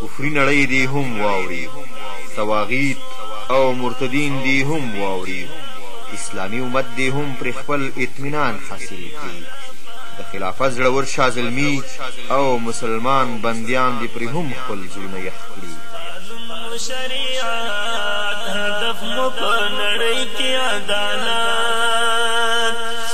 کفري نړۍ دې هم واوري طواغيت او مرتدين دې هم واوري اسلامي امت دې هم پرې خپل اطمينان حاصل کړي د خلافت زړور شاه زلمي او مسلمان بنديان دې پرې هم خپل زړونه يخ کړي هدف مو په نړۍ کې عدالت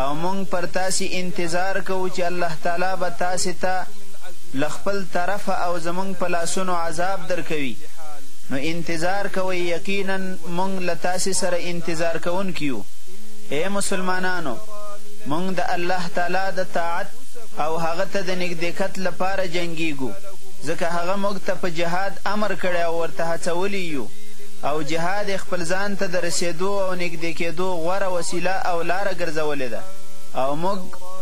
او مونږ پر تاسې انتظار کوو چې الله تعالی به تاسې ته له خپل طرفه او زمونږ په لاسونو عذاب درکوي نو انتظار کوئ یقینا مونږ له تاسې سره انتظار کوونکي یو ای مسلمانانو مونږ د الله تعالی د طاعت او هغه ته د نږدېکت لپاره جنګیږو ځکه هغه موږ ته په جهاد امر کړی او ورته هڅولي یو او جهاد یې خپل ځان ته د رسېدو او د کېدو غوره وسیله او لاره ګرځولې ده او موږ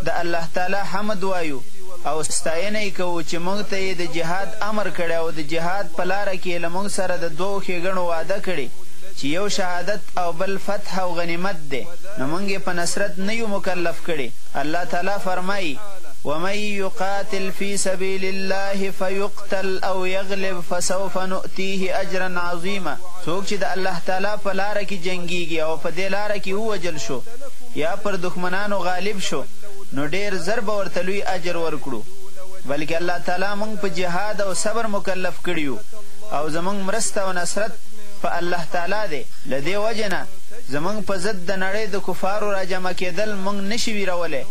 د الله تعالی حمد وایو او ستاینه یې کوو چې موږ ته یې د جهاد امر کړی او د جهاد په لاره کې یې له موږ سره د دوو ښېګڼو وعده کړې چې یو شهادت او بل فتح او غنیمت دی نو موږ یې په نصرت نه یو مکلف کړي الله تعالی فرمایي ومن یقاتل فی سبیل الله فیقتل او یغلب فسوف نؤتیه اجرا عظیما. څوک چې د الله تعالی په لاره کې جنګیږي او په دې لاره کې ووژل شو یا پر دښمنانو غالب شو نو ډیر زر به ورته لوی اجر ورکړو بلکې الله تعالی مونږ په جهاد او صبر مکلف کړي یو او زمونږ مرسته او نصرت په الله تعالی دی له دې وجې نه زمونږ په ضد د نړۍ د کفارو راجمع کیدل مونږ نه شي ویرولی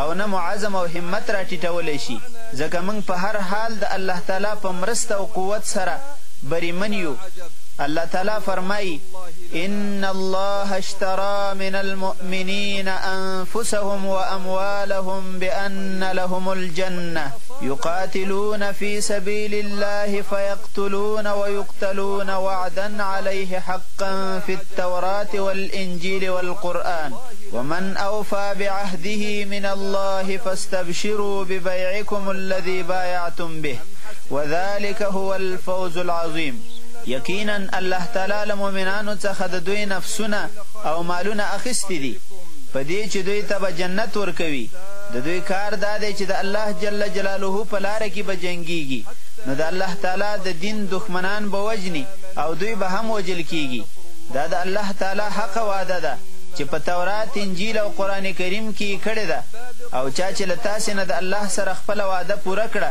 او نه مو عزم او همت را ټیټولی شي ځکه مونږ په هر حال د الله تعالی په مرسته او قوت سره بریمن یو. الله تعالی فرمایي ان الله اشترى من المؤمنين انفسهم واموالهم بان لهم الجنه يقاتلون في سبيل الله فيقتلون ويقتلون وعدا عليه حقا في التوراه والانجيل والقران ومن أوفى بعهده من الله فاستبشروا ببيعكم الذي بايعتم به وذلک هو الفوز العظیم یقینا الله تعالی له مؤمنانو څخه د دوی نفسونه او مالونه اخیستي دي په دې چې دوی ته به جنت ورکوي، د دوی کار دا دی چې د الله جل جلاله په لاره کې به جنګیږي نو د الله تعالی د دین دښمنان به وژني او دوی به هم وژل کیږي دا د الله تعالی حقه وعده ده چې په تورات، انجیل او قرآن کریم کې یې کړې ده او چا چې له تاسې نه د الله سره خپله وعده پوره کړه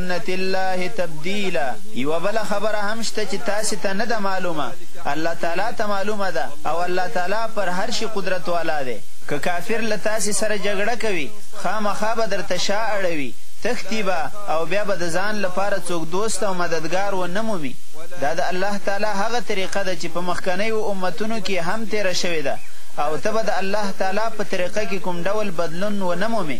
سنت الله تبدیلا یوه بله خبره هم شته چې تاسې ته نه ده معلومه الله تعالی ته معلومه ده او الله تعالی پر هر شي قدرت والا دی که کافر له تاسې سره جګړه کوي خامخا به درته شا اړوي تښتي به او بیا به د ځان لپاره څوک دوست او مددګار و نه مومي دا د الله تعالی هغه طریقه ده چې په مخکنیو امتونو کې هم تیره شوې ده او ته به د الله تعالی په طریقه کې کوم ډول بدلون و نه مومې.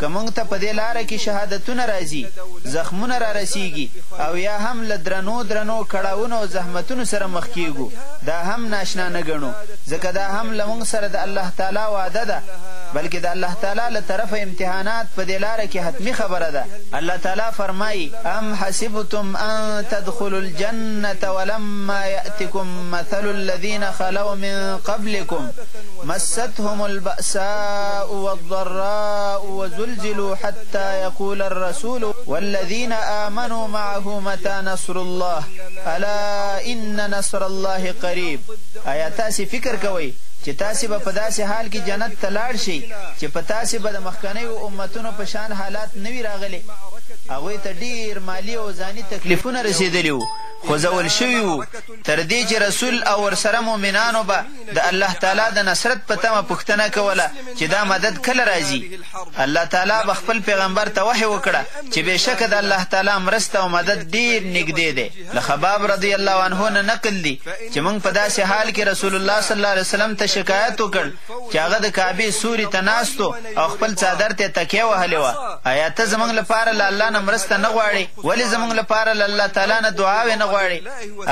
که موږ ته په دې لاره کې شهادتونه راځي، زخمونه رارسېږي او یا هم له درنو درنو کړاوونو او زحمتونو سره مخ کېږو، دا هم ناشنا نه ګڼو، ځکه دا هم له موږ سره د الله تعالی وعده ده، بلکې د الله تعالی له طرفه امتحانات په دې لاره کې حتمي خبره ده. الله تعالی فرمايي، ام حسبتم ان تدخلوا الجنة ولما يأتکم مثل الذین خلوا من قبلکم، مستهم البأساء والضراء وزلزلوا حتى يقول الرسول والذين آمنوا معه متى نصر الله الا ان نصر الله قريب ایا تاسې فکر کوئ چې تاسې به په داسې حال کې جنت ته لاړ شئ چې په تاسې به د مخکنیو امتونو په شان حالات نه وي راغلي هغوی ته ډیر مالي او ځاني تکلیفونه رسیدلي وو خوځول شوي وو تر دې چې رسول او ورسره مؤمنانو به د الله تعالی د نصرت په تمه پوښتنه کوله چې دا مدد کله راځي؟ الله تعالی به خپل پیغمبر ته وحی وکړه چې بېشکه د الله تعالی مرسته او مدد ډېر نږدې دی. له خباب رضی الله عنه نه نقل دي چې موږ په داسې حال کې رسول الله صلی الله علیه وسلم ته شکایت وکړ چې هغه د کعبې سوري ته ناست و او خپل څادر ته یې تکیه وهلې وه، ایا ته زموږ لپاره له الله نه مرسته نه غواړې؟ ولې زموږ لپاره له الله تعالی نه دعاوې نه غواړې؟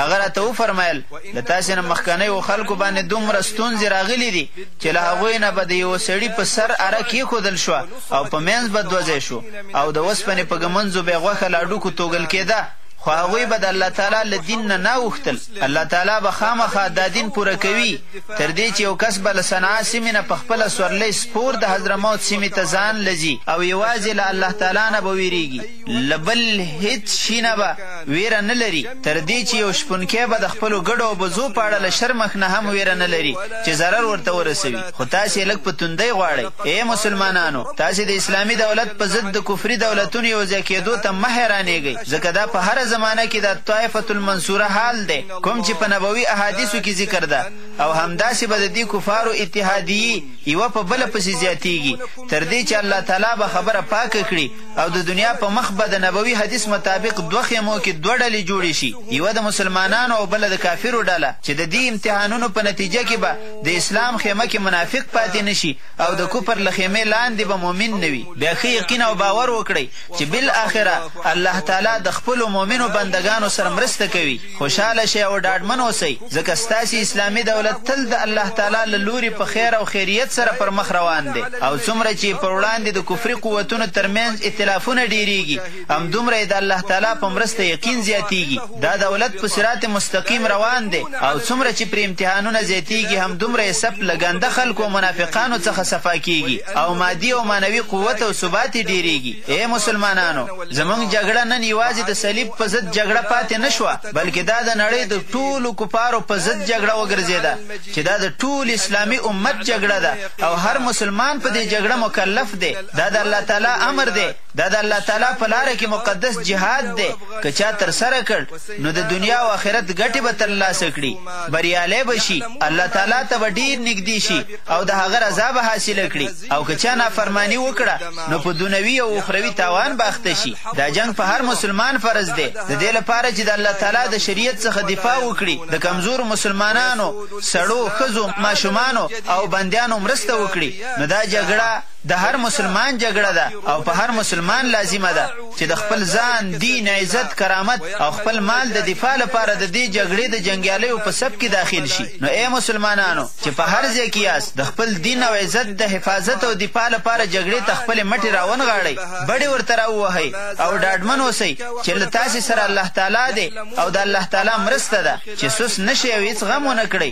هغه راته وفرمایل. له تاسې نه مخکنیو خلکو باندې دومره ستونزې راغلي دي چې له هغوی نه به د یوه سړي په سر اره کېښودل شوه او په مینځ به دوه ځای شو او د وسپنې په ږمنځو به یې غوښه له هډوکو توږل کېده خو هغوی به د الله تعالی له دین نه ناوښتل الله تعالی به خامخا دا دین پوره کوي تر دې چې یو کس به له صنعا سیمې نه په خپله سورلۍ سپور د حضرموت سیمې ته ځان لځي او یوازې له الله تعالی نه به وېرېږي له بل هیڅ شي نه به ویره نه لري، تر دې چې یو شپونکی به د خپلو ګډو او بزو په اړه له شرمښ نه هم ویره نه لري چې ضرر ورته ورسوي، خو تاسې یې لږ په توندۍ غواړئ. ای مسلمانانو! تاسې د اسلامي دولت په ضد د کفري دولتونو یو ځای کیدو ته مه حیرانیږئ، ځکه دا په هره زمانه کې د الطائفة المنصوره حال دی، کوم چې په نبوي احادیثو کې ذکر ده، او همداسې به د دې کفارو اتحادیي یوه په بله پسې زیاتیږي، تر دې چې الله تعالی به خبره پاکه کړي. او د دنیا په مخ به د نبوي حدیث مطابق دوه خیمو کې دوه ډلې جوړې شي، یوه د مسلمانانو او بله د کافرو ډله، چې د دې امتحانونو په نتیجه کې به د اسلام خیمه کې منافق پاتې نه شي او د کفر له خیمې لاندې به مؤمن نه وي. بیا ښه یقین او باور وکړئ چې بالاخره الله تعالی د خپلو مؤمنو بندګانو سره مرسته کوي. خوشحاله شئ او ډاډمن اوسئ، ځکه ستاسې اسلامي دولت تل د الله تعالی له لوري په خیر او خیریت سره پر مخ روان دی او څومره چې پر وړاندې د کفري قوتونو تر مینځ ائتلافونه ډیریږي، همدومره یې د الله تعالی په مرسته یقین زیاتیږي. دا دولت په صراط مستقیم روان دی او څومره چې پرې امتحانونه زیاتیږي، همدومره یې صف له ګنده خلکو او منافقانو څخه صفا کیږي او مادي او معنوي قوت او ثبات یې ډیریږي. ای مسلمانانو! زموږ جګړه نن یوازې د صلیب په ضد جګړه پاتې نه شوه، بلکې دا د نړۍ د ټولو کفارو په ضد جګړه وګرځېده، چې دا د ټول اسلامي امت جګړه ده او هر مسلمان په دې جګړه مکلف دی. دا د الله تعالی امر دی، دا د الله تعالی په لاره کې مقدس جهاد دی، که چا ترسره کړ، نو د دنیا او اخرت ګټې به ترلاسه کړي، بریالی به شي، الله تعالی ته به ډېر نږدې شي او د هغه رضا به حاصله کړي. او که چا نافرماني وکړه نو په دنوي او اخروي تاوان به اخته شي دا جنګ په هر مسلمان فرض دی د دې لپاره چې د الله تعالی د شریعت څخه دفاع وکړي د کمزورو مسلمانانو سړو ښځو ماشومانو او بندیانو مرسته وکړي نو دا جګړه د هر مسلمان جګړه ده او په هر مسلمان لازمه ده چې د خپل ځان، دین، عزت، کرامت او خپل مال د دفاع لپاره د دې جګړې د جنګیالیو په صف کې داخل شي، نو ای مسلمانانو! چې په هر ځای کې یاست، د خپل دین او عزت د حفاظت او دفاع لپاره جګړې ته خپلې مټې راونغاړئ، بډې ورته راووهئ او ډاډمن اوسئ، چې له تاسې سره الله تعالی دی او د الله تعالی مرسته ده، چې سست نه شئ او هېڅ غم ونه کړئ.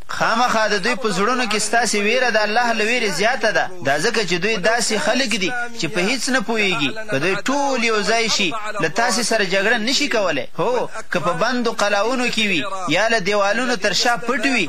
خامخا د دوی په زړونو کې ستاسې وېره د الله له وېرې زیاته ده، دا ځکه چې دوی داسې خلک دي چې په هېڅ نه پوهېږي، که دوی ټول یو ځای شي، له تاسې سره جګړه نه شي کولی، هو! که په بندو قلاوونو کې وي یا له دېوالونو تر شا پټ وي،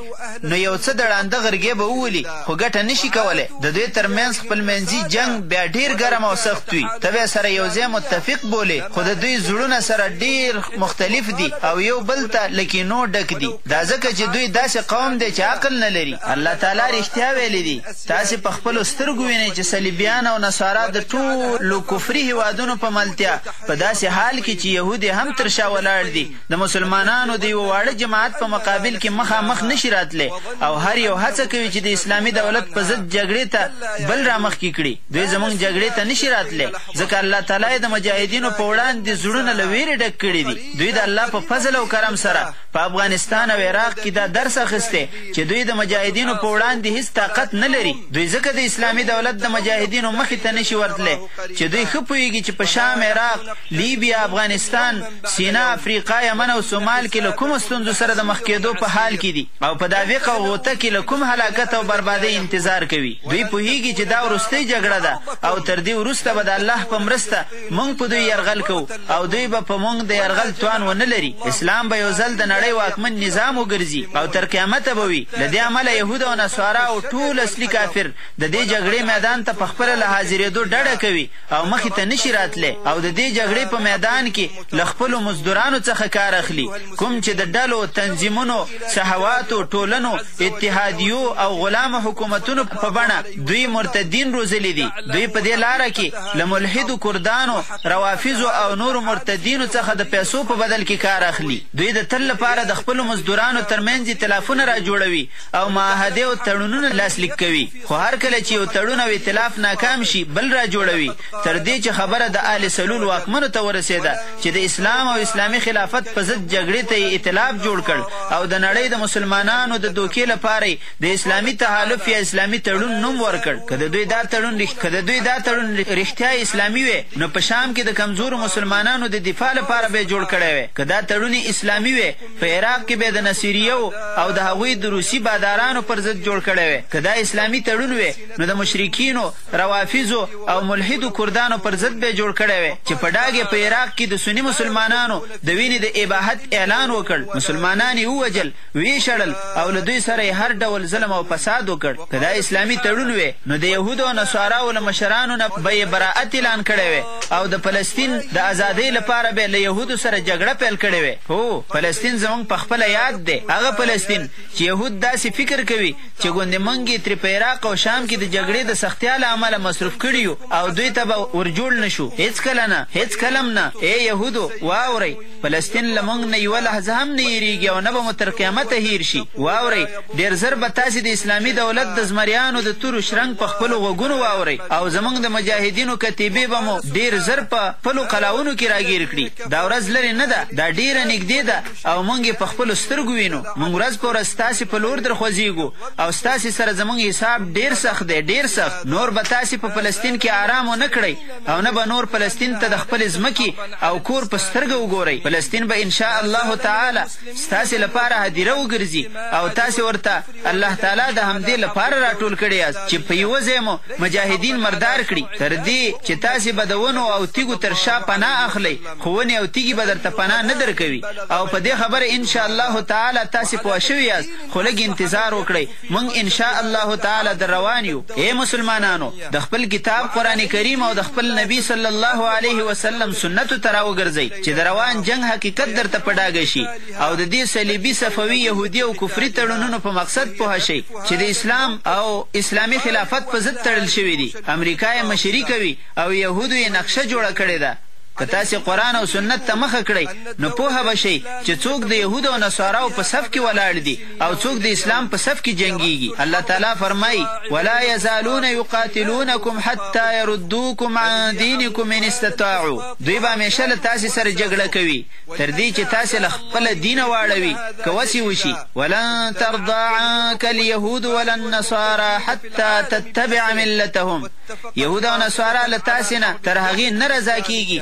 نو یو څه د ړانده غرګې به وولي، خو ګټه نه شي کولی، د دوی تر منځ خپل منځي جنګ بیا ډېر ګرم او سخت وي، ته به سره یو ځای متفق بولې، خو د دوی زړونه سره ډېر مختلف دي او یو بل ته له کینو ډک دي. دا ځکه چې دوی داسې قوم دی چې عقل نه لري. الله تعالی رښتیا ویلي دي، تاسې په خپلو سترګو وینئ چې صلیبیان او نصارا د ټولو کفري هیوادونو په ملتیا، په داسې حال کې چې یهود یې هم تر شا ولاړ دي، د مسلمانانو د یوه واړه جماعت په مقابل کې مخامخ نه شي راتلی او هر یو هڅه کوي چې د اسلامي دولت په ضد جګړې ته بل رامخکې کړي، دوی زموږ جګړې ته نه شي راتلی، ځکه الله تعالی یې د مجاهدینو په وړاندې زړونه له ویرې ډک کړي دي، دوی د الله په فضل او کرم سره. په افغانستان او عراق کې دا درس اخیستی چې دوی د مجاهدینو په وړاندې هیڅ طاقت نه لري، دوی ځکه د اسلامي دولت د مجاهدینو مخې ته نشي ورتلی چې دوی ښه پوهیږي چې په شام، عراق، لیبیا، افغانستان، سینا، افریقا، یمن او سومال کې له کومو ستونزو سره د مخ کیدو په حال کې دي او په داویق او غوطه کې له کوم هلاکت او بربادۍ انتظار کوي، دوی پوهیږي چې دا وروستۍ جګړه ده او تر دې وروسته به د الله په مرسته مونږ په دوی یرغل کوو او دوی به په مونږ د یرغل توان ونه لري، اسلام به یو ځل د نړۍ واکمن نظام وګرځي او تر قیامته به وي، له دې امله یهود او نصارا او ټول اصلي کافر د دې جګړې میدان ته په خپله له حاضرېدو ډډه کوي او مخې ته نشي راتلی او د دې جګړې په میدان کې له خپلو مزدورانو څخه کار اخلي کوم چې د ډلو، تنظیمونو، صحواتو، ټولنو، اتحادیو او غلامو حکومتونو په بڼه دوی مرتدین روزلي دي، دوی په دې لاره کې. له ملحدو کردانو، روافضو او نورو مرتدینو څخه د پیسو په بدل کې کار اخلي. دوی د تل لپاره د خپلو مزدورانو تر منځ ایتلافونه را جوړوي او معاهدې او تړونونه لاسلیک کوي، خو هر کله چې یو تړون او ایتلاف ناکام شي، بل را جوړوي، تر دې چې خبره د آل سلول واکمنو ته ورسېده چې د اسلام او اسلامي خلافت په ضد جګړې ته یې ایتلاف جوړ کړ او د نړۍ د مسلمانانو د دوکې لپاره یې د اسلامي تحالف یا اسلامي تړون نوم ورکړ، که د دوی دا تړون که د دوی دا تړون رښتیا اسلامي وی نو په شام کې د کمزورو مسلمانانو د دفاع لپاره به یې جوړ کړی وی، که دا تړون یې اسلامي وی په عراق کې به یې د نصیریو او د هغوی د روسي بادارانو پر ضد جوړ کړی وی، که دا اسلامي تړون وی نو د مشرکینو، روافضو او ملحدو کردانو پر ضد به یې جوړ کړی وی چې په ډاګه یې په عراق کې د سني مسلمانانو د وینې د اباحت اعلان وکړ، مسلمانان یې ووژل، ویې شړل او له دوی سره یې هر ډول ظلم او فساد وکړ، که دا اسلامي تړون وی نو د یهودو او نصاراوو له مشرانو نه به یې برائت اعلان کړی وی او د فلسطین د ازادۍ لپاره به یې له یهودو سره جګړه پیل کړې وی، هو! فلسطین زمونږ په خپله یاد دی، هغه فلسطین چې یهود داسې فکر کوي چې ګوندې مونږ یې ترې په عراق او شام کې د جګړې د سختیا له امله مصروف کړي یو او دوی ته به ورجوړ نه شو، هیڅکله نه، هیڅکله هم نه، ای یهودو! واورئ! فلسطین له موږ نه یوه لحظه هم نه هېرېږي او نه به مو تر قیامته هېر شي. واورئ! ډېر زر به تاسې د اسلامي دولت د زمریانو د تورو شرنګ په خپلو غوږونو واورئ او زموږ د مجاهدینو کتېبې به مو ډېر زر په خپلو قلاوونو کې راګېر کړي. دا ورځ لرې نه ده، دا ډېره نږدې ده او موږ یې په خپلو سترګو وینو. موږ ورځ په ورځ ستاسې په لور در خوځېږو او ستاسې سره زموږ حساب ډېر سخت دی، ډېر سخت. نور به تاسې په فلسطین کې ارام ونه کړئ. او نه به نور فلسطین ته د خپلې ځمکې او کور په سترګه وګورئ، فلسطین به ان شاء الله تعالی ستاسې لپاره هدیره وګرځي او تاسې ورته الله تعالی د همدې لپاره راټول کړي یاست چې په یوه ځای مو مجاهدین مردار کړي تر دې چې تاسې به د ونو او تیږو تر شا پناه اخلئ خو ونې او تیږې به درته پناه نه درکوي او په دې خبره ان شاء الله تعالی تاسې پوه شوي یاست خو لږ انتظار وکړئ موږ ان شاء الله تعالی در روان یو ای مسلمانانو د خپل کتاب قران کریم او د خپل نبی صلی الله علیه وسلم سنتو ته راوګرځئ چې د روان جنګ حقیقت درته په ډاګه شي او د دې صلیبي صفوي یهودي او کفري تړونونو په مقصد پوه شئ چې د اسلام او اسلامي خلافت په ضد تړل شوي دي امریکا یې مشري کوي او یهودو یې نقشه جوړه کړې ده که تاسې قران او سنت ته مخه کړئ نو پوه به شئ چې څوک د یهودو او نصاراو په صف کې ولاړ دي او څوک د اسلام په صف کې جنګیږي الله تعالی فرمایي ولا یزالون یقاتلونکم حتی یردوکم عن دینکم ان استطاعو دوی به همیشه له تاسې سره جګړه کوي تر دې چې تاسې له خپل دینه واړوي که وسې وشي ولن ترضا عنک اليهود ولا النصارى حتی تتبع ملتهم يهود او نصارا له تاسې نه تر هغې نه رضا کیږي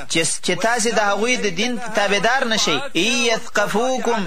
چې تاسې د هغوی د دین تابعدار نشئ ایثقفوکم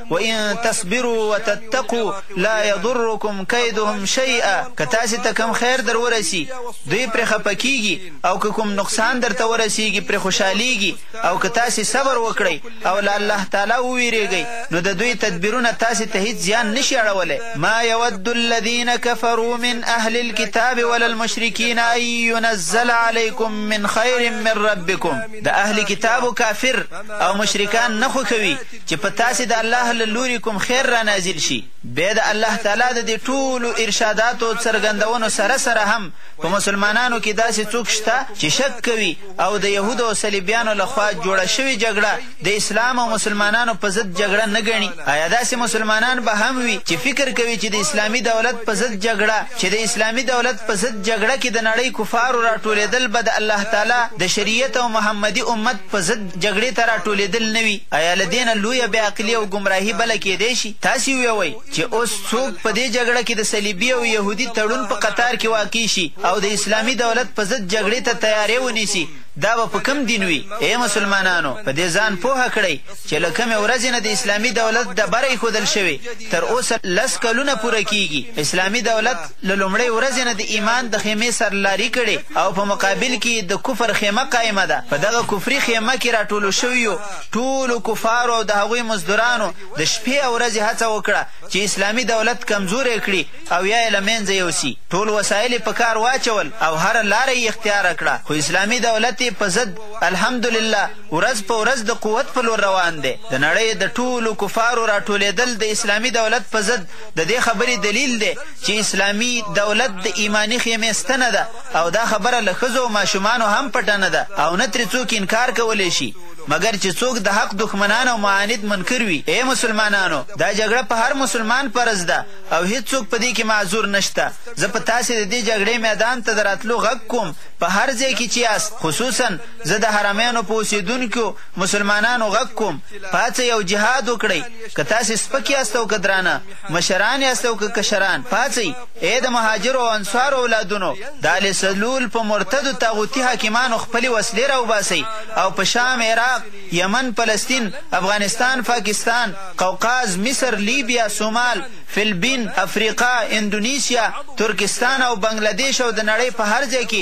وان تصبرو وتتقو لا يضرکم کیدهم شیئا که تاسې ته کوم خیر در ورسي دوی پرې خپه کیږي او که کوم نقصان درته ورسیږي پرې خوشحالیږي او که تاسې صبر وکړئ او له الله تعالی وویریږئ نو د دوی تدبیرونه تاسې ته هیڅ زیان نشي اړولی ما یود الذین کفروا من اهل الكتاب ولا المشرکین ان ينزل علیکم من خیر من ربکم د اهل کتابو کافر او مشرکان نه خوښوي چې په تاسې د الله له لوري کوم خیر را نازل شي، بیا د الله تعالی د دې ټولو ارشاداتو او څرګندونو سره سره هم په مسلمانانو کې داسې څوک شته چې شک کوي او د یهودو او صلیبیانو له خوا جوړه شوې جګړه د اسلام او مسلمانانو په ضد جګړه نه ګڼي؟ ایا داسې مسلمانان به هم وي چې فکر کوي چې د اسلامي دولت په ضد جګړه چې د اسلامي دولت په ضد جګړه کې د نړۍ کفارو راټولېدل به د الله تعالی د شریعت او محمدي امت په ضد جګړې ته راټولېدل نه وي، ایا له دې نه لویه بې عقلي او ګمراهي بله کېدای شي؟ تاسې ویوئ چې اوس څوک په دې جګړه کې د صلیبي او یهودي تړون په قطار کې واقع شي او د اسلامي دولت په ضد جګړې ته تیاری ونیسي، دا به په کوم دین وي؟ ای مسلمانانو! په دې ځان پوه کړئ چې له کومې ورځې نه د اسلامي دولت ډبره ایښودل شوې، تر اوسه لس کلونه پوره کېږي، اسلامي دولت، له لومړۍ ورځې نه د ایمان د خیمې سرلاري کړې او په مقابل کې یې د کفر خیمه قایمه ده، په دغه کفري خیمه کې راټولو شویو ټولو کفارو او د هغوی مزدورانو د شپې او ورځې هڅه وکړه چې اسلامي دولت کمزوری کړي او یا یې له منځه یوسي، ټول وسایل یې په کار واچول او هره لاره یې اختیار کړه، خو اسلامي دولت یې په ضد الحمدلله ورځ په ورځ د قوت په لور روان دی، د نړۍ د ټولو کفارو راټولېدل د اسلامي دولت په ضد. د دې خبرې دلیل دی چې اسلامي دولت د ایماني خیمې ستنه ده او دا خبره له ښځو او ماشومانو هم پټه نه ده او نه ترې څوک انکار کولی شي مګر چې څوک د حق دښمنان او معاند منکر وي ای مسلمانانو دا جګړه په هر مسلمان فرض ده او هیڅوک په دې کې معذور نشته زه په تاسې د دې جګړې میدان ته د راتلو غږ کوم په هر ځای کې چې یاست خصوصا زه د حرمینو په اوسېدونکو مسلمانانو غږ کوم، پاڅئ او جهاد وکړئ، که تاسې سپک یاست او که درانه، مشران یاست او که کشران، پاڅئ، ای د مهاجرو او انصارو اولادونو، د آل سلول په مرتدو طاغوتي حاکمانو خپلې وسلې راوباسئ او په شام، عراق، یمن، فلسطین، افغانستان، پاکستان، قوقاز، مصر، لیبیا، سومال، فلبین، افریقا، اندونیسیا، ترکستان او بنګله دیش او د نړۍ په هر ځای کې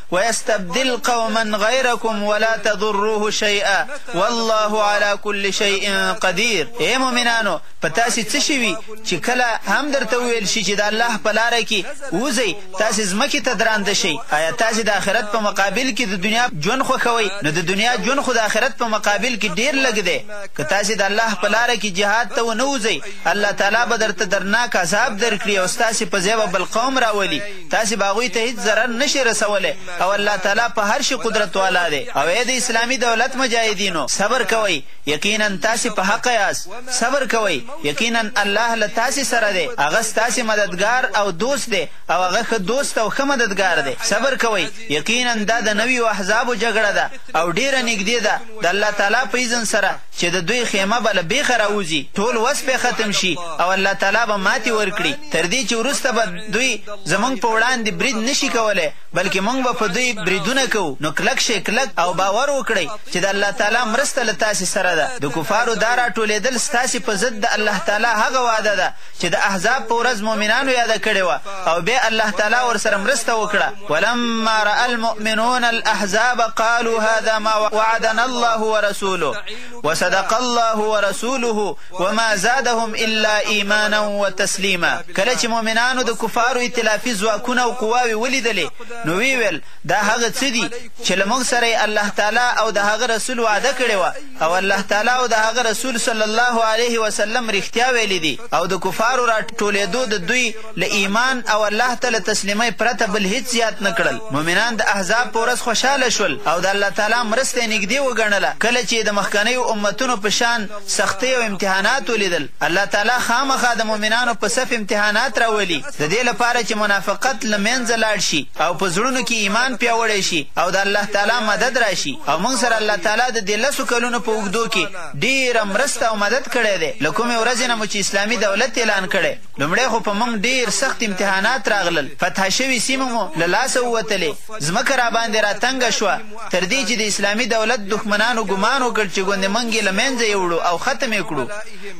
ويستبدل قوما غيركم ولا تضروه شيئا والله على كل شيء قدير اي مؤمنانو په تاسو څه شوي چې کله هم درته وویل شي چې د الله په لار کې وځئ تاسو ځمکې ته درانده شئ آیا تاسو د آخرت په مقابل کې د دنیا ژوند خوښوئ نو د دنیا ژوند خو د آخرت په مقابل کې ډیر لږ دی که تاسو د الله په لار کې جهاد ته ونه وځئ الله تعالی به درته درناک عذاب درکړي او ستاسو په ځای به بل قوم راولي تاسې به هغوی ته هیڅ ضرر نه شئ رسولی او الله تعالی په هر شي قدرت والا دی او ای د اسلامي دولت مجاهدینو! صبر کوئ یقینا تاسې په حقه یاست، صبر کوئ یقینا الله له تاسې سره دی، هغه ستاسې مددګار او دوست دی او هغه ښه دوست او ښه مددګار دی، صبر کوئ یقینا دا د نویو احزابو جګړه ده او ډېره نږدې ده د الله تعالی په اذن سره. چې د دوی خېمه به له بېخه راوځي، ټول وس پرې ختم شي او الله تعالی به ماتې ورکړي، تر دې چې وروسته به دوی زموږ په وړاندې برید نه شي کولی، بلکې موږ به په دوی بریدونه کوو، نو کلک شئ کلک او باور وکړئ چې د الله تعالی مرسته له تاسې سره ده، د کفارو دا راټولېدل ستاسې په ضد د الله تعالی هغه وعده ده، چې د احزاب په ورځ مؤمنانو یاده کړې وه او بیا الله تعالی ورسره مرسته وکړه، ولما رأى المؤمنون الاحزاب قالوا هذا ما وعدنا الله ورسوله وصدق الله ورسوله وما زادهم الا ایمانا وتسلیما کله چې مؤمنانو د کفارو ائتلافي ځواکونه او قواوې ولیدلې نو ویې ویل دا هغه څه دي چې له موږ سره یې الله تعالی او د هغه رسول وعده کړې وه او الله تعالی او د هغه رسول صلی الله علیه وسلم رښتیا ویلي دي او د کفارو راټولېدو د دوی له ایمان او الله ته له تسلیمۍ پرته بل هیڅ زیات نه کړل. مؤمنان د احزاب په ورځ خوشاله شول او د الله تعالی مرسته یې نږدې وګڼله کله چې یې د مخکنیو امتونو په شان سختۍ او امتحانات ولیدل. الله تعالی خامخا د مؤمنانو په صف امتحانات راولي. د دې لپاره چې منافقت له مینځه لاړ شي او په زړونو کې ایمان پیاوړی شي او د الله تعالی مدد راشي او موږ سره الله تعالی د دې لسو کلونو په اوږدو کې ډیره مرسته او مدد کړی دی له کومې ورځې نه مو چې اسلامي دولت اعلان کړی لومړی خو په موږ ډیر سخت امتحانات راغلل فتح شوي سیمه مو له لاسه ووتلې ځمکه راباندې را تنګه شوه تر دې چې د اسلامي دولت دښمنانو ګمان وکړ چې ګوندې موږ یې له منځه یوړو او ختم یې کړو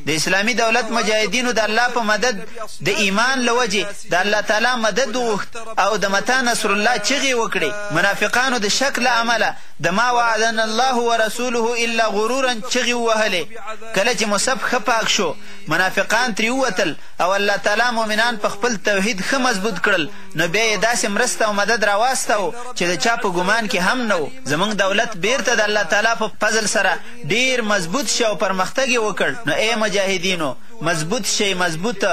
د اسلامي دولت مجاهدینو د الله په مدد د ایمان له وجې د الله تعالی مدد وغوښت او د متى نصر الله چغې وکړې، منافقانو د شک له امله د ما وعدنا الله ورسوله الا غرورا چغې ووهلې، کله چې مصحف ښه پاک شو، منافقان ترې ووتل او الله تعالی مؤمنان په خپل توحید ښه مضبوط کړل نو بیا یې داسې مرسته او مدد راواستاوه چې د چا په ګمان کې هم نه و، زموږ دولت بېرته د الله تعالی په فضل سره ډېر مضبوط شو او پرمختګ یې وکړ، نو ای مجاهدینو! مضبوط شئ مضبوط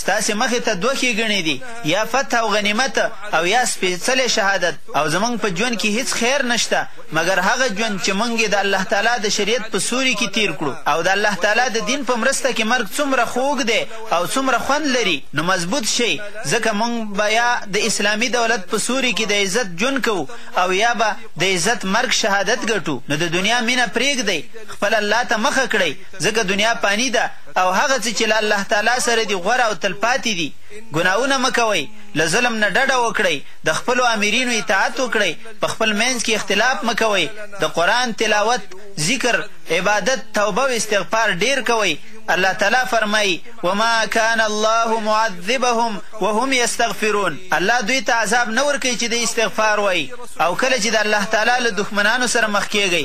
ستاسې مخې ته دوه ښېګڼې دي یا فتح او غنیمت او یا سپېڅلی شهادت او زمونږ په ژوند کې هیڅ خیر نشته مګر هغه ژوند چې مونږ یې د الله تعالی د شریعت په سوري کې تیر کړو او د الله تعالی د دین په مرسته کې مرګ څومره خوږ دی او څومره خوند لري نو مضبوط شئ ځکه مونږ به یا د اسلامي دولت په سوري کې د عزت ژوند کوو او یا به د عزت مرګ شهادت ګټو نو د دنیا مینه پرېږدئ خپل الله ته مخه کړئ ځکه دنیا فاني ده او هغه څه چې له الله تعالی سره دي غوره او تلپاتې دي. ګناهونه مه کوئ، له ظلم نه ډډه وکړئ، د خپلو آمرینو اطاعت وکړئ، په خپل مینځ کې اختلاف مه کوئ، د قرآن تلاوت، ذکر، عبادت، توبه او استغفار ډېر کوئ، الله تعالی فرمایي، وما کان الله معذبهم وهم یستغفرون، الله دوی ته عذاب نه ورکوي چې دی استغفار وایي او کله چې د الله تعالی له دښمنانو سره مخ کېږئ،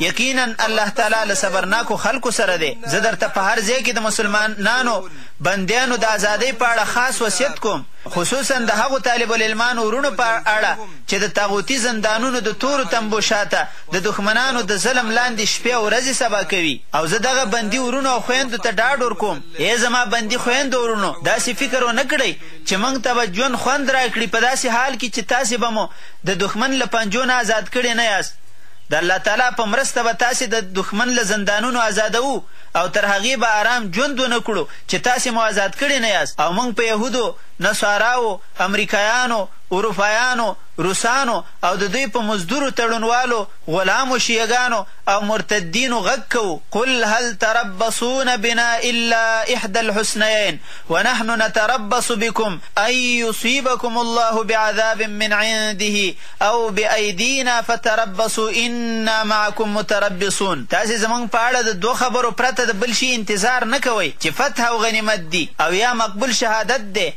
یقینا الله تعالی له صبرناکو خلکو سره دی. زه درته په هر ځای کې د مسلمانانو بندیانو د ازادۍ په اړه خاص وصیت کوم، خصوصاً د هغو طالب العلمانو وروڼو په اړه چې د طاغوتي زندانونو د تورو تمبو شاته د دښمنانو د ظلم لاندې شپې او ورځې سبا کوي او زه دغه بندي وروڼو او خویندو ته ډاډ ورکوم، ای زما بندي خویندو او وروڼو! داسې فکر ونه کړئ چې موږ ته به ژوند خوند راکړي په داسې حال کې چې تاسې به مو د دښمن له پنجو نه ازاد کړي نه یاست. د الله تعالی په مرسته به تاسې د دښمن له زندانونو ازادوو او تر هغې به ارام ژوند ونه کړو چې تاسې مو ازاد کړي نه یاست او موږ په یهودو، نصاراوو، امریکایانو، اروپایانو، روسانو او د دوی په مزدورو تړونوالو، غلامو شیعه ګانو او مرتدینو غږ کوو، قل هل تربصون بنا الا احدی الحسنیین ونحن نتربص بکم ان یصیبکم الله بعذاب من عنده او بأیدینا فتربصو انا معکم متربصون تاسې زموږ په اړه د دوه خبرو پرته د بل شي انتظار نه کوئ چې فتح او غنیمت دي او یا مقبول شهادت دی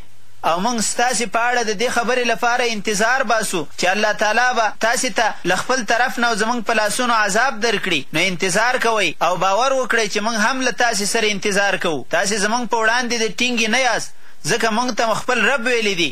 او موږ ستاسې په اړه د دې خبرې لپاره انتظار باسو چې الله تعالی به تاسې ته له خپل طرف نه او زموږ په لاسونو عذاب درکړي نو انتظار کوئ او باور وکړئ چې موږ هم له تاسې سره انتظار کوو تاسې زموږ په وړاندې د ټینګې نه یاست ځکه موږ ته مو خپل رب ویلي دي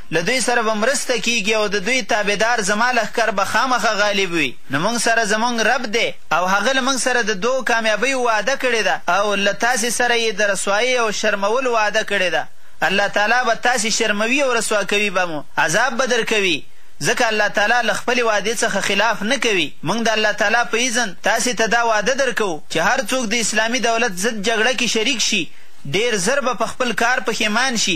له دوی سره به مرسته کېږي او د دوی تابعدار زما لښکر به خامخا غالب وي، نو موږ سره زموږ رب دی او هغه له موږ سره د دوو کامیابیو وعده کړې ده او له تاسې سره یې د رسوایۍ او شرمولو وعده کړې ده، الله تعالی به تاسې شرموي او رسوا کوي به مو، عذاب به درکوي، ځکه الله تعالی له خپلې وعدې څخه خلاف نه کوي، موږ د الله تعالی په اذن تاسې ته دا وعده درکوو چې هر څوک د اسلامي دولت ضد جګړه کې شریک شي ډېر زر به په خپل کار پښېمان شي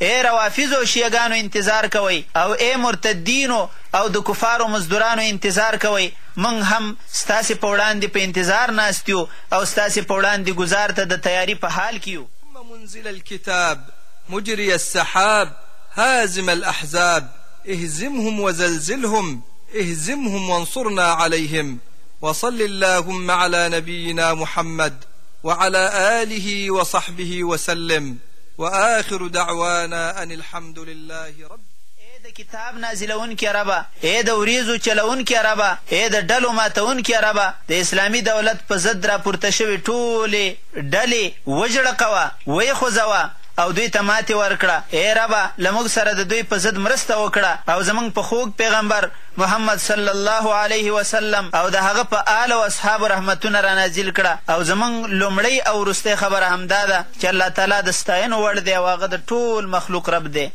اې روافضو او شیعه ګانو انتظار کوئ او اې مرتدینو او د کفارو مزدورانو انتظار کوئ مونږ هم ستاسې په وړاندې په انتظار ناست یو او ستاسې په وړاندې ګوزار ته د تیاری په حال کې یو. اللهم منزل الکتاب مجری السحاب هازم الاحزاب اهزمهم وزلزلهم اهزمهم وانصرنا عليهم وصل اللهم على نبينا محمد وعلى اله وصحبه وسلم. واخر دعوانا ان الحمد لله رب. اې د کتاب نازلونکیه ربه! اې د وریځو چلونکیه ربه! اې د ډلو ماتونکیه ربه! د اسلامي دولت په ضد راپورته شوې ټولې ډلې وجړقوه، ویې خوځوه او دوی ته ماتې ورکړه. اې ربه! له موږ سره د دوی په ضد مرسته وکړه او زموږ په خوږ پیغمبر، محمد صلی الله علیه وسلم او د هغه په آل او اصحابو رحمتونه رانازل کړه او زمونږ لومړۍ او وروستۍ خبره همدا ده چې الله تعالی د ستاینو وړ دی او هغه د ټول مخلوق رب دی.